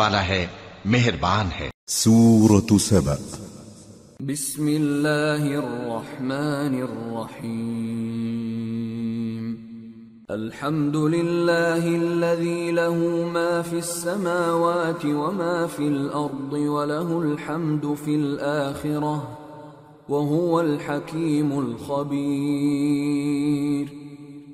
والا ہے مہربان ہے۔ سورة سبأ بسم الله الرحمن الرحيم الحمد لله الذي له ما في السماوات وما في الأرض وله الحمد في الآخرة وهو الحكيم الخبير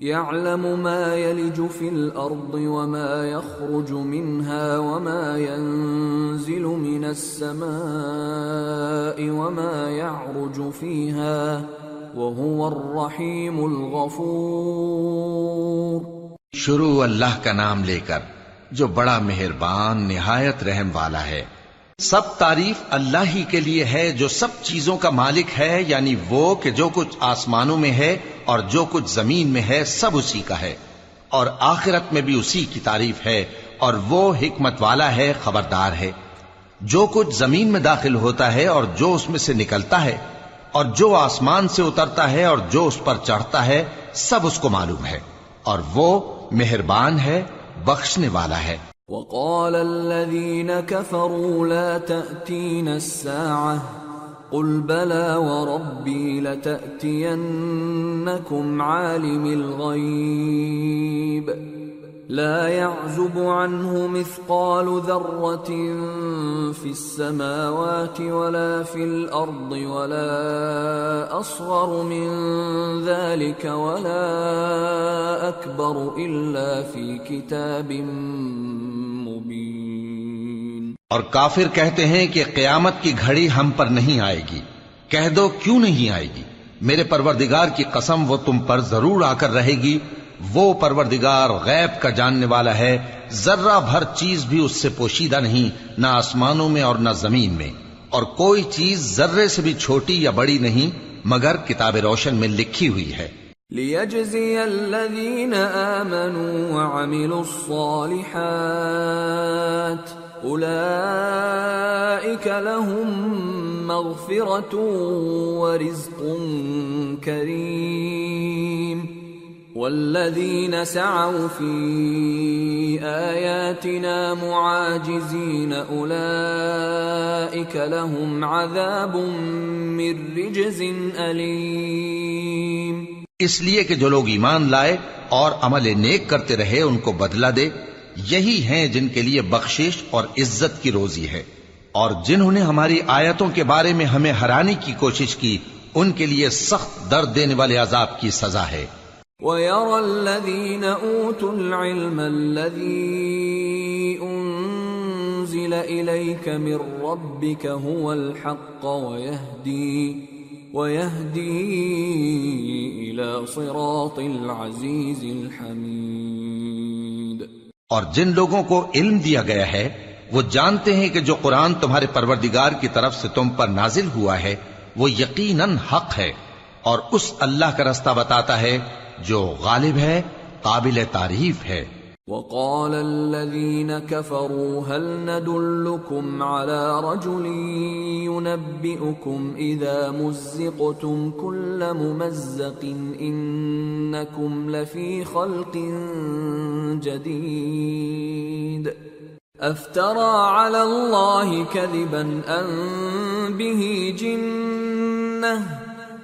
يعلم ما يلج في الأرض وما يخرج منها وما ينزل من السماء وما يعرج فيها وهو الرحيم الغفور. شروع اللہ کا نام لے کر جو بڑا مہربان، نہایت رحم والا ہے سب تعریف اللہ ہی کے لیے ہے جو سب چیزوں کا مالک ہے یعنی وہ کہ جو کچھ آسمانوں میں ہے اور جو کچھ زمین میں ہے، سب اسی کا ہے۔ اور آخرت میں بھی اسی کی تعریف ہے اور وہ حکمت والا ہے، خبردار ہے۔ جو کچھ زمین میں داخل ہوتا ہے اور جو اس میں سے نکلتا ہے، اور جو آسمان سے اترتا ہے اور جو اس پر چڑھتا ہے، سب اس کو معلوم ہے۔ اور وہ مہربان ہے، بخشنے والا ہے۔ وقال الذين كفروا لا تأتين الساعة قل بلى وربي لتأتينكم عالم الغيب لا يعزب عنه مثقال ذرة في السماوات ولا في الأرض ولا أصغر من ذلك ولا أكبر إلا في كتاب مبين. اور کافر کہتے ہیں کہ قیامت کی گھڑی ہم پر نہیں آئے گی۔ کہہ دو کیوں نہیں آئے گی؟ میرے پروردگار کی قسم وہ تم پر ضرور آ کر رہے گی۔ وہ پروردگار غیب کا جاننے والا ہے، ذرہ بھر چیز بھی اس سے پوشیدہ نہیں، نہ آسمانوں میں اور نہ زمین میں۔ اور کوئی چیز ذرے سے بھی چھوٹی یا بڑی نہیں، مگر کتاب روشن میں لکھی ہوئی ہے۔ ليجزي الذين آمنوا وعملوا الصالحات أولئك لهم مغفرة ورزق كريم۔ والذين سعوا في آياتنا معاجزين أولئك لهم عذاب من رجز أليم اس لیے کہ جو لوگ ایمان لائے اور عمل نیک کرتے رہے، ان کو بدلہ دے۔ یہی ہیں جن کے لیے بخشش اور عزت کی روزی ہے۔ اور جنہوں نے ہماری آیتوں کے بارے میں ہمیں ہرانے کی کوشش کی، ان کے لیے سخت درد دینے والے عذاب کی سزا ہے۔ وَيَرَى الَّذِينَ أُوتُوا الْعِلْمَ الَّذِي أُنزِلَ إِلَيْكَ مِن رَّبِّكَ هُوَ الْحَقَّ وَيَهْدِي وَيَهْدِي إِلَى صِرَاطِ الْعَزِيزِ الْحَمِيدِ اور جن لوگوں کو علم دیا گیا ہے، وہ جانتے ہیں کہ جو قرآن تمہارے پروردگار کی طرف سے تم پر نازل ہوا ہے، وہ یقیناً حق ہے اور اس اللہ کا رستہ بتاتا ہے جو غالب ہے، قابل تعریف ہے۔ وقال الذين كفروا هل ندلكم على رجل ينبئكم إذا مزقتم كل ممزق إنكم لفي خلق جديد أفترى على الله كذبا أن به جنة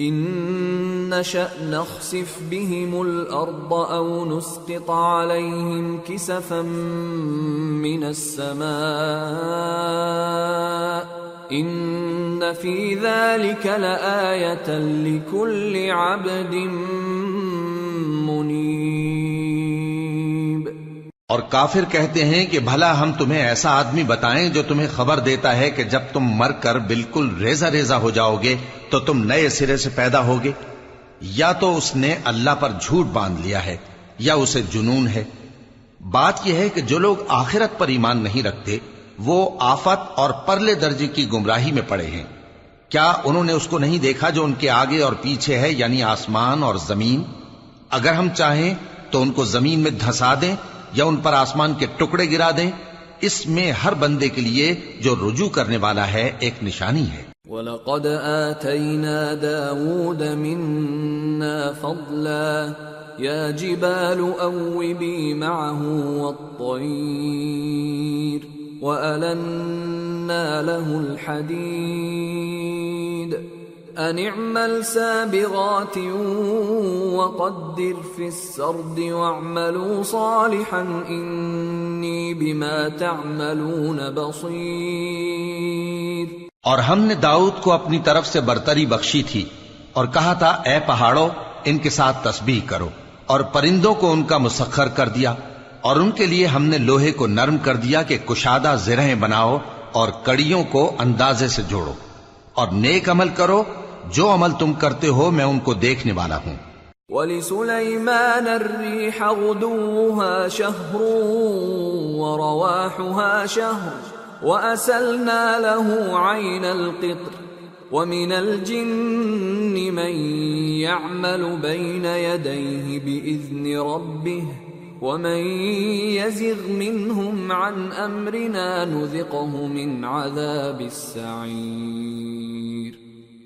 إن نشأ نخسف بهم الأرض أو نسقط عليهم كسفا من السماء إن في ذلك لآية لكل عبد منيب اور کافر کہتے ہیں کہ بھلا ہم تمہیں ایسا آدمی بتائیں جو تمہیں خبر دیتا ہے کہ جب تم مر کر بالکل ریزہ ریزہ ہو جاؤ گے تو تم نئے سرے سے پیدا ہوگے۔ یا تو اس نے اللہ پر جھوٹ باندھ لیا ہے یا اسے جنون ہے۔ بات یہ ہے کہ جو لوگ آخرت پر ایمان نہیں رکھتے، وہ آفت اور پرلے درجے کی گمراہی میں پڑے ہیں۔ کیا انہوں نے اس کو نہیں دیکھا جو ان کے آگے اور پیچھے ہے یعنی آسمان اور زمین؟ اگر ہم چاہیں تو ان کو زمین میں دھسا دیں یا ان پر آسمان کے ٹکڑے گرا دیں، اس میں ہر بندے کے لیے جو رجوع کرنے والا ہے ایک نشانی ہے۔ وَلَقَدْ آتَيْنَا دَاوُودَ مِنَّا فَضْلًا، يَا جِبَالُ أَوِّبِي مَعَهُ وَالطَّيْرِ وَأَلَنَّا لَهُ الْحَدِيدِ۔ أَنِ اعْمَلْ سَابِغَاتٍ وَقَدِّرْ فِي السَّرْدِ وَاعْمَلُوا صَالِحًا إِنِّي بِمَا تَعْمَلُونَ بَصِيرٌ۔ اور ہم نے داؤد کو اپنی طرف سے برتری بخشی تھی اور کہا تھا، اے پہاڑوں، ان کے ساتھ تسبیح کرو۔ اور پرندوں کو ان کا مسخر کر دیا۔ اور ان کے لیے ہم نے لوہے کو نرم کر دیا کہ کشادہ زرہیں بناؤ اور کڑیوں کو اندازے سے جوڑو۔ اور نیک عمل کرو جو عمل تم کرتے ہو میں ان کو دیکھنے والا ہوں۔ ولسليمان الريح غدوها شهر ورواحها شهر وأسلنا له عين القطر ومن الجن من يعمل بين يديه بإذن ربه ومن يزغ منهم عن أمرنا نذقه من عذاب السعير۔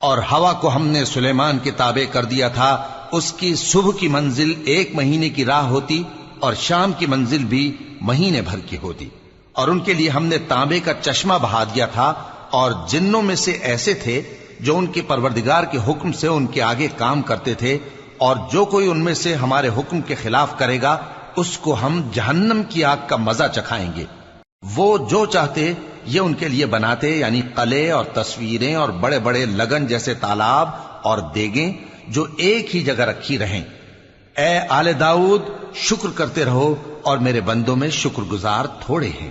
اور ہوا کو ہم نے سلیمان کے تابع کر دیا تھا، اس کی صبح کی منزل ایک مہینے کی راہ ہوتی اور شام کی منزل بھی مہینے بھر کی ہوتی۔ اور ان کے لیے ہم نے تانبے کا چشمہ بہا دیا تھا اور جنوں میں سے ایسے تھے جو ان کے پروردگار کے حکم سے ان کے آگے کام کرتے تھے اور جو کوئی ان میں سے ہمارے حکم کے خلاف کرے گا، اس کو ہم جہنم کی آگ کا مزہ چکھائیں گے۔ وہ جو چاہتے یہ ان کے لیے بناتے یعنی قلعے اور تصویریں اور بڑے بڑے لگن جیسے تالاب اور دیگیں جو ایک ہی جگہ رکھی رہیں۔ اے آل داؤد، شکر کرتے رہو اور میرے بندوں میں شکر گزار تھوڑے ہیں۔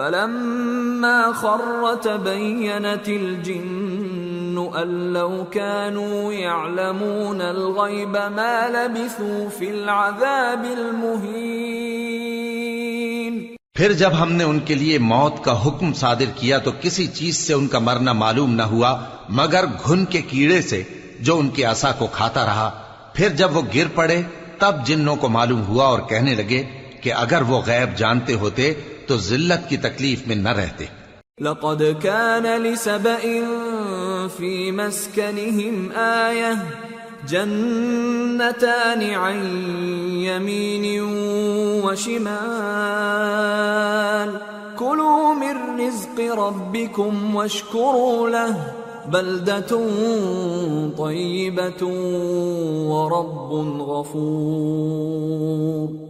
فلما خر تبينت الجن أن لو كانوا يعلمون الغيب ما لبثوا في العذاب المهين. پھر جب ہم نے ان کے لیے موت کا حکم صادر کیا تو کسی چیز سے ان کا مرنا معلوم نہ ہوا، مگر گھن کے کیڑے سے جو ان کے عصا کو کھاتا رہا۔ پھر جب وہ گر پڑے، تب جنوں کو معلوم ہوا اور کہنے لگے کہ اگر وہ غیب جانتے ہوتے تو ذلت کی تکلیف میں نہ رہتے۔ لقد كان لسبإ في مسكنهم آية، جنتان عن يمين وشمال. كلوا من رزق ربكم واشكروا له، بلدة طيبة ورب غفور.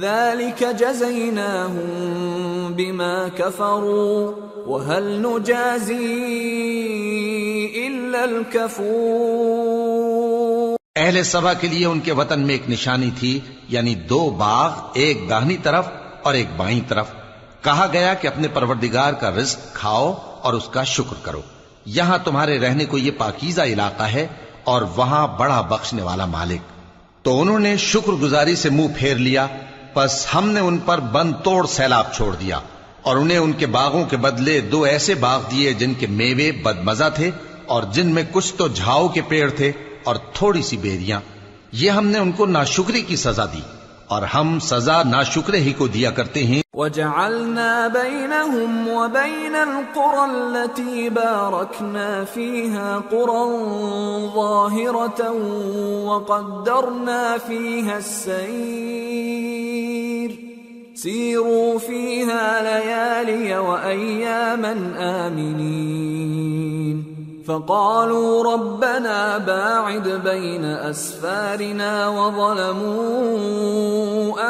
ذلك جزيناهم بما كفروا وهل نجازي إلا الكفور اہل سبا کے لیے ان کے وطن میں ایک نشانی تھی یعنی دو باغ، ایک داہنی طرف اور ایک بائیں طرف۔ کہا گیا کہ اپنے پروردگار کا رزق کھاؤ اور اس کا شکر کرو۔ یہاں تمہارے رہنے کو یہ پاکیزہ علاقہ ہے اور وہاں بڑا بخشنے والا مالک۔ تو انہوں نے شکر گزاری سے منہ پھیر لیا۔ پس ہم نے ان پر بند توڑ سیلاب چھوڑ دیا اور انہیں ان کے باغوں کے بدلے دو ایسے باغ دیے جن کے میوے بدمزہ تھے اور جن میں کچھ تو جھاؤ کے پیڑ تھے اور تھوڑی سی بیریاں۔ یہ ہم نے ان کو ناشکری کی سزا دی اور ہم سزا ناشکرے ہی کو دیا کرتے ہیں وجعلنا بينهم وبين القرى التي باركنا فيها قرى ظاهرة وقدرنا فيها السير. سيروا فيها ليالي وأياما آمنين. فقالوا ربنا باعد بين أسفارنا وظلموا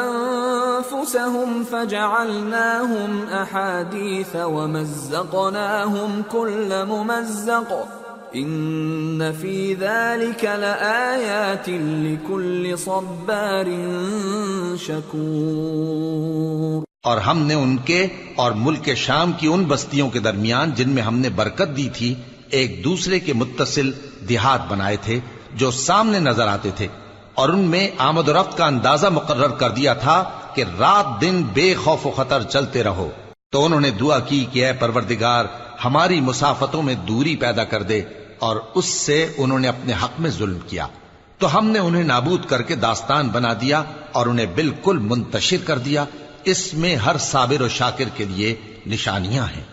أنفسهم فجعلناهم أحاديث ومزقناهم كل ممزق إن في ذلك لآيات لكل صبار شكور اور ہم نے ان کے اور ملک شام کی ان بستیوں کے درمیان جن میں ہم نے برکت دی تھی ایک دوسرے کے متصل دیہات بنائے تھے جو سامنے نظر آتے تھے اور ان میں آمد و رفت کا اندازہ مقرر کر دیا تھا کہ رات دن بے خوف و خطر چلتے رہو۔ تو انہوں نے دعا کی کہ اے پروردگار، ہماری مسافتوں میں دوری پیدا کر دے اور اس سے انہوں نے اپنے حق میں ظلم کیا۔ تو ہم نے انہیں نابود کر کے داستان بنا دیا اور انہیں بالکل منتشر کر دیا۔ اس میں ہر صابر و شاکر کے لیے نشانیاں ہیں۔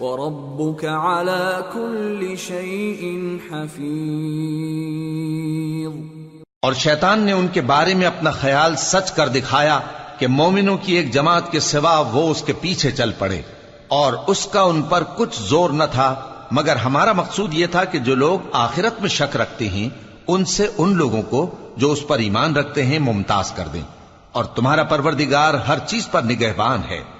وَرَبُّكَ عَلَى كُلِّ شَيْءٍ حَفِيظٌ۔ اور شیطان نے ان کے بارے میں اپنا خیال سچ کر دکھایا کہ مومنوں کی ایک جماعت کے سوا وہ اس کے پیچھے چل پڑے۔ اور اس کا ان پر کچھ زور نہ تھا، مگر ہمارا مقصود یہ تھا کہ جو لوگ آخرت میں شک رکھتے ہیں، ان سے ان لوگوں کو جو اس پر ایمان رکھتے ہیں، ممتاز کر دیں۔ اور تمہارا پروردگار ہر چیز پر نگہبان ہے۔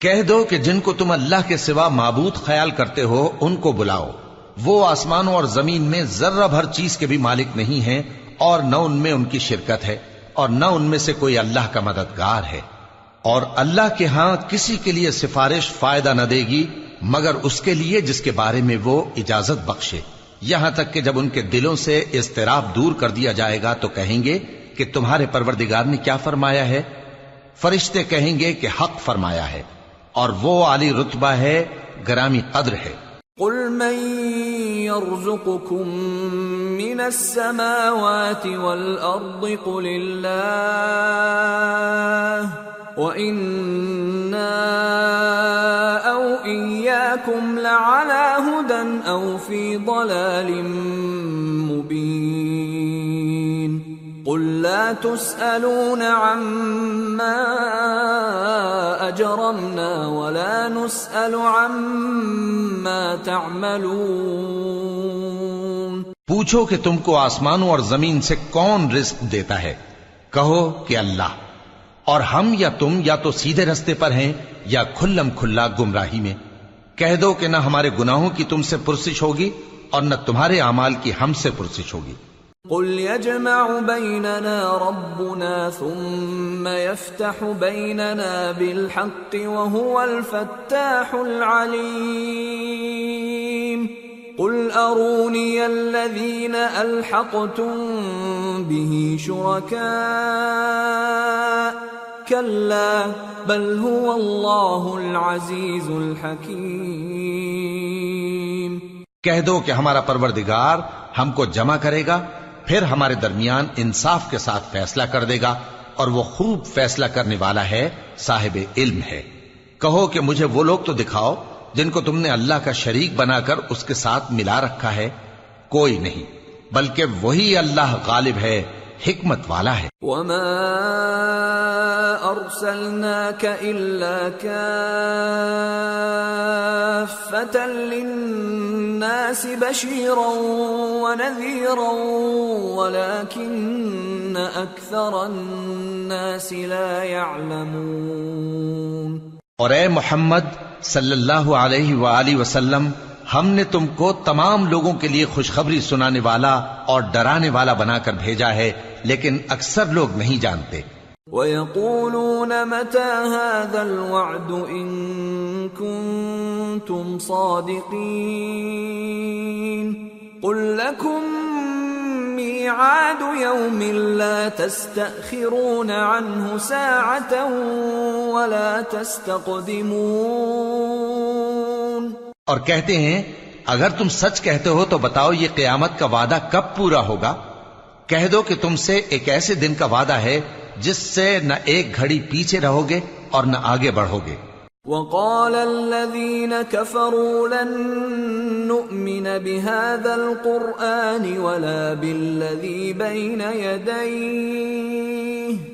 کہہ دو کہ جن کو تم اللہ کے سوا معبود خیال کرتے ہو، ان کو بلاؤ۔ وہ آسمانوں اور زمین میں ذرہ بھر چیز کے بھی مالک نہیں ہیں، اور نہ ان میں ان کی شرکت ہے، اور نہ ان میں سے کوئی اللہ کا مددگار ہے۔ اور اللہ کے ہاں کسی کے لیے سفارش فائدہ نہ دے گی، مگر اس کے لیے جس کے بارے میں وہ اجازت بخشے۔ یہاں تک کہ جب ان کے دلوں سے اضطراب دور کر دیا جائے گا تو کہیں گے کہ تمہارے پروردگار نے کیا فرمایا ہے؟ فرشتے کہیں گے کہ حق فرمایا ہے۔ اور وہ عالی رتبہ ہے، گرامی قدر ہے۔ قل من يرزقكم من السماوات والأرض قل الله وإنا أو إياكم لعلى هدى أو في ضلال مبين قل لا تسألون عما أجرمنا ولا نسأل عما تعملون. پوچھو کہ تم کو آسمانوں اور زمین سے کون رزق دیتا ہے؟ کہو کہ اللہ۔ اور ہم یا تم یا تو سیدھے رستے پر ہیں یا کھلم کھلا گمراہی میں۔ کہہ دو کہ نہ ہمارے گناہوں کی تم سے پرسش ہوگی اور نہ تمہارے اعمال کی ہم سے پرسش ہوگی۔ قل يجمع بيننا ربنا ثم يفتح بيننا بالحق وهو الفتاح العليم. قل أروني الذين ألحقتم به شركاء. كلا، بل هو الله العزيز الحكيم. کہہ دو کہ ہمارا پروردگار ہم کو جمع کرے گا پھر ہمارے درمیان انصاف کے ساتھ فیصلہ کر دے گا اور وہ خوب فیصلہ کرنے والا ہے، صاحب علم ہے۔ کہو کہ مجھے وہ لوگ تو دکھاؤ جن کو تم نے اللہ کا شریک بنا کر اس کے ساتھ ملا رکھا ہے۔ کوئی نہیں، بلکہ وہی اللہ غالب ہے، حکمت والا ہے۔ وما ارسلناك الا كافة للناس بشيرا ونذيرا ولكن اكثر الناس لا يعلمون. اور اے محمد صلی اللہ علیہ وآلہ وسلم، ہم نے تم کو تمام لوگوں کے لیے خوشخبری سنانے والا اور ڈرانے والا بنا کر بھیجا ہے، لیکن اکثر لوگ نہیں جانتے۔ ويقولون متى هذا الوعد إن كنتم صادقين قل لكم ميعاد يوم لا تستأخرون عنه ساعة ولا تستقدمون اور کہتے ہیں، اگر تم سچ کہتے ہو تو بتاؤ یہ قیامت کا وعدہ کب پورا ہوگا؟ کہہ دو کہ تم سے ایک ایسے دن کا وعدہ ہے جس سے نہ ایک گھڑی پیچھے رہو گے اور نہ آگے بڑھو گے وقال الذين كفروا لن نؤمن بهذا القرآن ولا بالذي بين يديه۔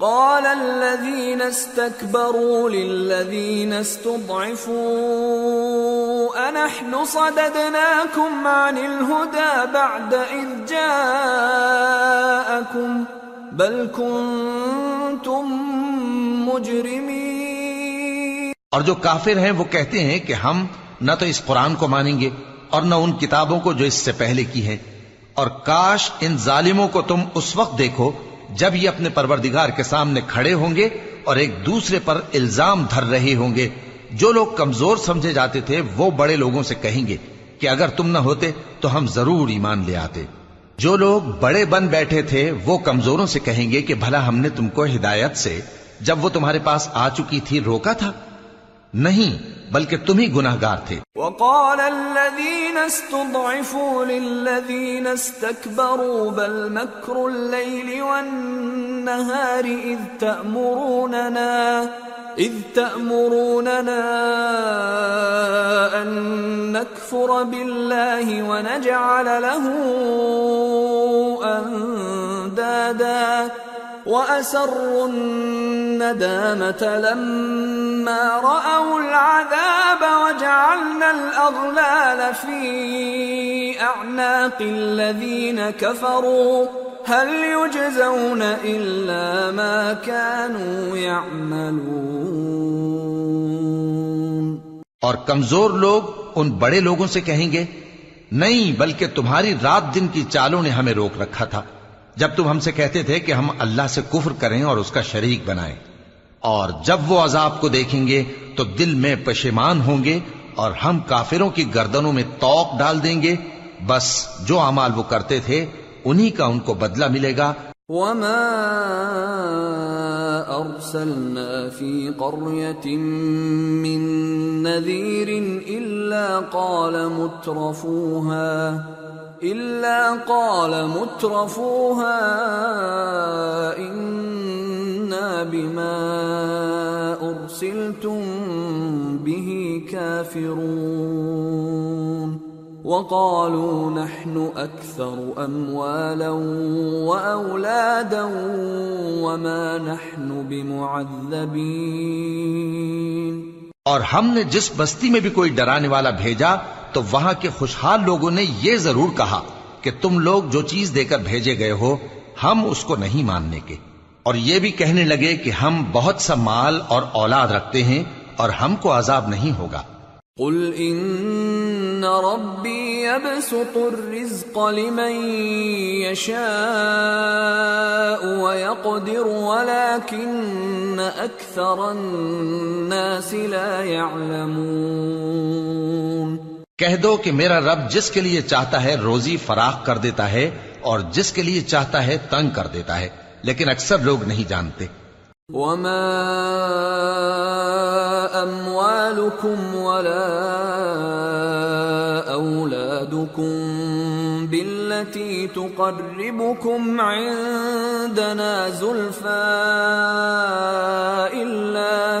قال الذين استكبروا للذين استضعفوا أنحن صددناكم عن الهدى بعد إذ جاءكم بل كنتم مجرمين. اور جو کافر ہیں وہ کہتے ہیں کہ ہم نہ تو اس قرآن کو مانیں گے اور نہ ان کتابوں کو جو اس سے پہلے کی ہیں اور کاش ان ظالموں کو تم اس وقت دیکھو جب یہ اپنے پروردگار کے سامنے کھڑے ہوں گے اور ایک دوسرے پر الزام دھر رہے ہوں گے، جو لوگ کمزور سمجھے جاتے تھے، وہ بڑے لوگوں سے کہیں گے کہ اگر تم نہ ہوتے تو ہم ضرور ایمان لے آتے۔ جو لوگ بڑے بن بیٹھے تھے، وہ کمزوروں سے کہیں گے کہ بھلا ہم نے تم کو ہدایت سے جب وہ تمہارے پاس آ چکی تھی، روکا تھا؟ نہیں بلکہ تم ہی گناہ گار تھے۔ وقال الذين استضعفوا للذين استكبروا بل مكر الليل والنهار إذ تأمروننا إذ تأمروننا أن نكفر بالله ونجعل له أندادا۔ وأسروا الندامة لما رأوا العذاب وجعلنا الأغلال في أعناق الذين كفروا. هل يجزون إلا ما كانوا يعملون؟ اور کمزور لوگ ان بڑے لوگوں سے کہیں گے، نہیں، بلکہ تمہاری رات دن کی چالوں نے ہمیں روک رکھا تھا۔ جب تم ہم سے کہتے تھے کہ ہم اللہ سے کفر کریں اور اس کا شریک بنائیں۔ اور جب وہ عذاب کو دیکھیں گے تو دل میں پشیمان ہوں گے اور ہم کافروں کی گردنوں میں توق ڈال دیں گے۔ بس جو اعمال وہ کرتے تھے، انہی کا ان کو بدلہ ملے گا۔ وما ارسلنا في قريه من نذير الا قال مترفوها۔ الا قال مترفوها انا بما ارسلتم به كافرون وقالوا نحن اكثر اموالا واولادا وما نحن بمعذبين اور ہم نے جس بستی میں بھی کوئی ڈرانے والا بھیجا تو وہاں کے خوشحال لوگوں نے یہ ضرور کہا کہ تم لوگ جو چیز دے کر بھیجے گئے ہو، ہم اس کو نہیں ماننے کے۔ اور یہ بھی کہنے لگے کہ ہم بہت سا مال اور اولاد رکھتے ہیں اور ہم کو عذاب نہیں ہوگا۔ قل ان ربي يبسط الرزق لمن يشاء ويقدر، ولكن اكثر الناس لا يعلمون۔ کہہ دو کہ میرا رب جس کے لیے چاہتا ہے روزی فراخ کر دیتا ہے اور جس کے لیے چاہتا ہے تنگ کر دیتا ہے، لیکن اکثر لوگ نہیں جانتے۔ وما اموالكم ولا اولادكم بالتي تقربكم عندنا زلفى الا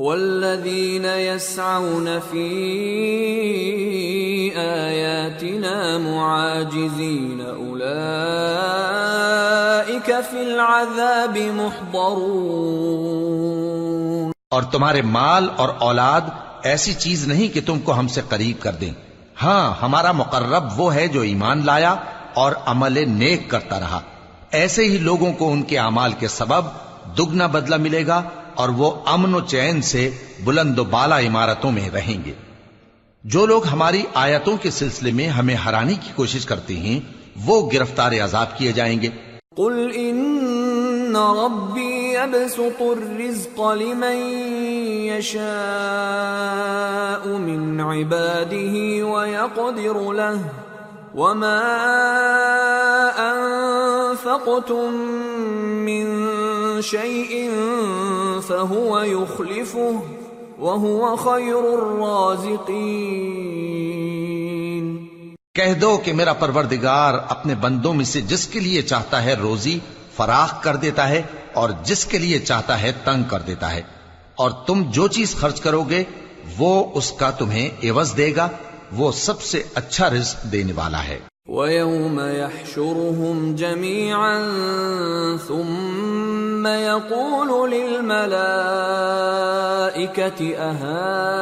والذين يسعون في آياتنا معاجزين أولئك في العذاب محضرون اور تمہارے مال اور اولاد ایسی چیز نہیں کہ تم کو ہم سے قریب کر دیں۔ ہاں ہمارا مقرب وہ ہے جو ایمان لایا اور عمل نیک کرتا رہا۔ ایسے ہی لوگوں کو ان کے اعمال کے سبب دگنا بدلہ ملے گا اور وہ امن و چین سے بلند و بالا عمارتوں میں رہیں گے۔ جو لوگ ہماری آیتوں کے سلسلے میں ہمیں ہرانے کی کوشش کرتے ہیں، وہ گرفتار عذاب کیے جائیں گے۔ قل ان ربی يبسط الرزق لمن يشاء من عباده ويقدر له وما انفقتم من شيء فهو يخلفه وهو خير الرازقين. کہہ دو کہ میرا پروردگار اپنے بندوں میں سے جس کے لیے چاہتا ہے روزی فراخ کر دیتا ہے اور جس کے لیے چاہتا ہے تنگ کر دیتا ہے، اور تم جو چیز خرچ کرو گے، وہ اس کا تمہیں عوض دے گا، وہ سب سے اچھا رزق دینے والا ہے۔ وَيَوْمَ يَحْشُرُهُمْ جَمِيعًا ثُمَّ يَقُولُ لِلْمَلَائِكَةِ أَهَٰؤُلَاءِ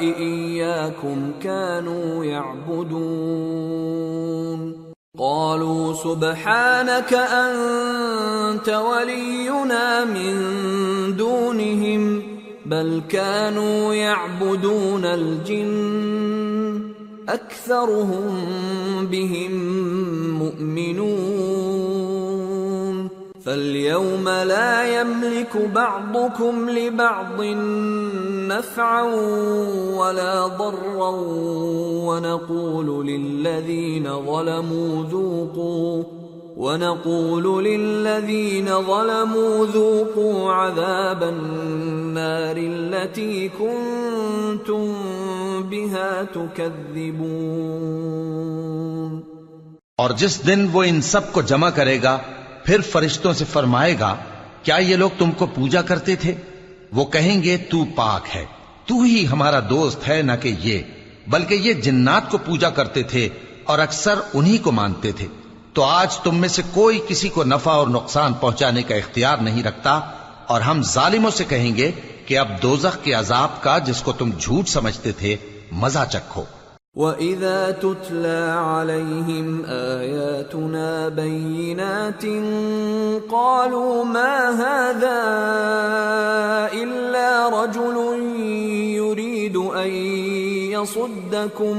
إِيَّاكُمْ كَانُوا يَعْبُدُونَ قالوا سبحانك أنت ولينا من دونهم بل كانوا يعبدون الجن اکثرهم بهم مؤمنون. فاليوم لا يملك بعضكم لبعض نفعا ولا ضرا ونقول للذين ظلموا ذوقوا ونقول للذين ظلموا ذوقوا عذاب النار التي كنتم بها تكذبون. اور جس دن وہ ان سب کو جمع کرے گا، پھر فرشتوں سے فرمائے گا، کیا یہ لوگ تم کو پوجا کرتے تھے؟ وہ کہیں گے، تو پاک ہے، تو ہی ہمارا دوست ہے، نہ کہ یہ، بلکہ یہ جنات کو پوجا کرتے تھے اور اکثر انہی کو مانتے تھے۔ تو آج تم میں سے کوئی کسی کو نفع اور نقصان پہنچانے کا اختیار نہیں رکھتا، اور ہم ظالموں سے کہیں گے کہ اب دوزخ کے عذاب کا جس کو تم جھوٹ سمجھتے تھے، مزہ چکھو۔ وَإِذَا تُتْلَى عَلَيْهِمْ آيَاتُنَا بَيِّنَاتٍ قَالُوا مَا هَذَا إِلَّا رَجُلٌ يُرِيدُ أَن يَصُدَّكُمْ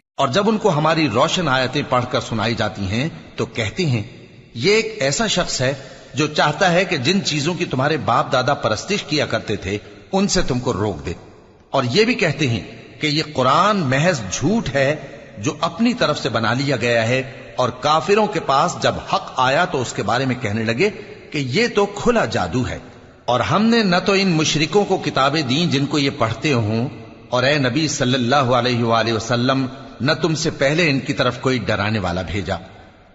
اور جب ان کو ہماری روشن آیتیں پڑھ کر سنائی جاتی ہیں تو کہتے ہیں، یہ ایک ایسا شخص ہے جو چاہتا ہے کہ جن چیزوں کی تمہارے باپ دادا پرستش کیا کرتے تھے، ان سے تم کو روک دے۔ اور یہ بھی کہتے ہیں کہ یہ قرآن محض جھوٹ ہے جو اپنی طرف سے بنا لیا گیا ہے اور کافروں کے پاس جب حق آیا تو اس کے بارے میں کہنے لگے کہ یہ تو کھلا جادو ہے۔ اور ہم نے نہ تو ان مشرکوں کو کتابیں دیں جن کو یہ پڑھتے ہوں۔ اور اے نبی صلی اللہ علیہ وآلہ وسلم نہ تم سے پہلے ان کی طرف کوئی ڈرانے والا بھیجا۔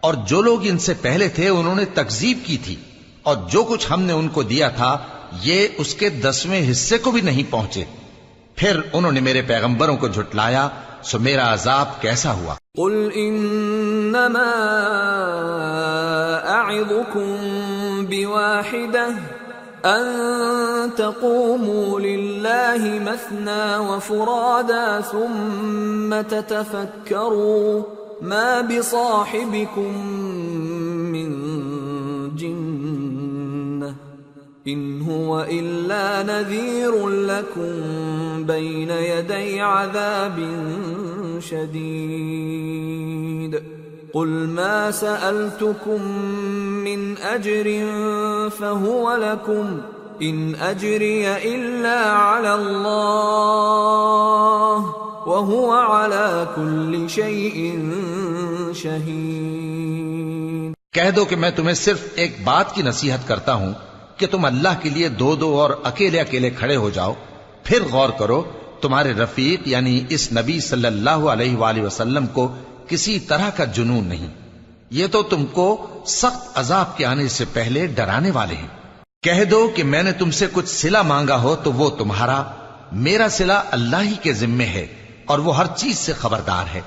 اور جو لوگ ان سے پہلے تھے، انہوں نے تکزیب کی تھی۔ اور جو کچھ ہم نے ان کو دیا تھا، یہ اس کے دسویں حصے کو بھی نہیں پہنچے۔ پھر انہوں نے میرے پیغمبروں کو جھٹلایا، سو میرا عذاب کیسا ہوا؟ قل انما اعظكم بواحده ان تقوموا لله مثنى وفرادا ثم تتفكروا ما بصاحبكم من جنه ان هو الا نذير لكم بين يدي عذاب شديد قل ما سالتكم من اجر فهو لكم ان اجري الا على الله وهو على كل شيء شهيد کہہ دو کہ میں تمہیں صرف ایک بات کی نصیحت کرتا ہوں کہ تم اللہ کے لیے دو دو اور اکیلے اکیلے کھڑے ہو جاؤ۔ پھر غور کرو، تمہارے رفیق یعنی اس نبی صلی اللہ علیہ وآلہ وسلم کو کسی طرح کا جنون نہیں۔ یہ تو تم کو سخت عذاب کے آنے سے پہلے ڈرانے والے ہیں۔ کہہ دو کہ میں نے تم سے کچھ سلا مانگا ہو تو وہ تمہارا، میرا سلا اللہ ہی کے ذمے ہے اور وہ ہر چیز سے خبردار ہے۔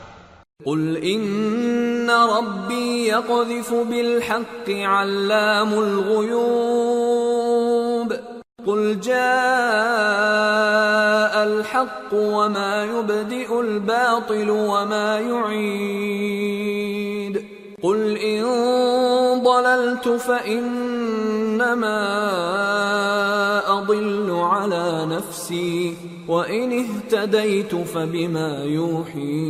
قل ان ربي يقذف بالحق علام الغيوب۔ قل جاء الحق وما يبدئ الباطل وما يعيد قل ان ضللت فانما اضل على نفسي وان اهتديت فبما يوحي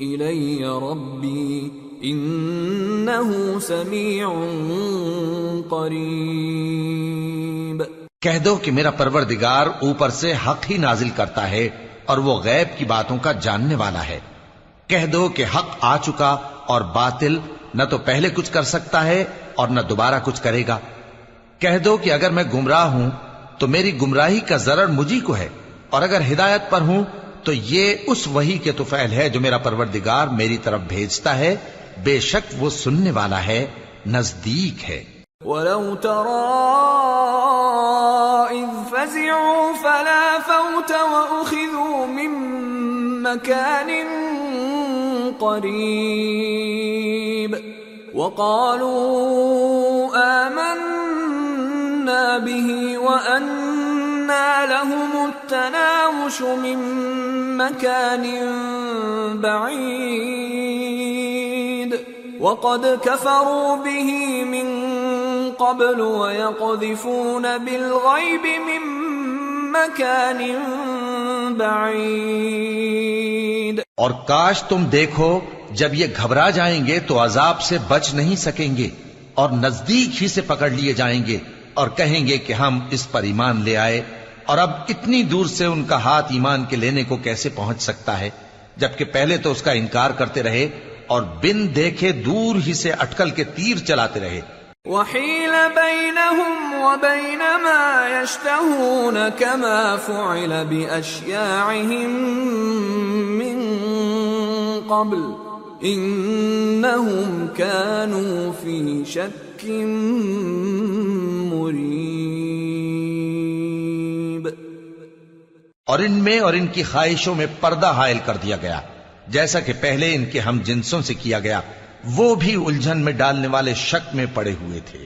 الي ربي انه سميع قريب. کہہ دو کہ میرا پروردگار اوپر سے حق ہی نازل کرتا ہے اور وہ غیب کی باتوں کا جاننے والا ہے۔ کہہ دو کہ حق آ چکا اور باطل نہ تو پہلے کچھ کر سکتا ہے اور نہ دوبارہ کچھ کرے گا۔ کہہ دو کہ اگر میں گمراہ ہوں تو میری گمراہی کا ضرر مجھی کو ہے اور اگر ہدایت پر ہوں تو یہ اس وہی کے تو فعل ہے جو میرا پروردگار میری طرف بھیجتا ہے۔ بے شک وہ سننے والا ہے، نزدیک ہے۔ ولو ترى إذ فزعوا فلا فوت وأخذوا من مكان قريب وقالوا آمنا به وأنا لهم التناوش من مكان بعيد وقد كفروا به من قبل ويقذفون بالغيب من مكان بعيد. اور کاش تم دیکھو، جب یہ گھبرا جائیں گے تو عذاب سے بچ نہیں سکیں گے اور نزدیک ہی سے پکڑ لیے جائیں گے اور کہیں گے کہ ہم اس پر ایمان لے آئے اور اب اتنی دور سے ان کا ہاتھ ایمان کے لینے کو کیسے پہنچ سکتا ہے؟ جبکہ پہلے تو اس کا انکار کرتے رہے اور بن دیکھے دور ہی سے اٹکل کے تیر چلاتے رہے۔ وحيل بينهم وبين ما يشتهون كما فعل بأشياعهم من قبل إنهم كانوا في شك مريب۔ اور ان میں اور ان کی خواہشوں میں پردہ حائل کر دیا گیا۔ جیسا کہ پہلے ان کے ہم جنسوں سے کیا گیا، وہ بھی الجھن میں ڈالنے والے شک میں پڑے ہوئے تھے۔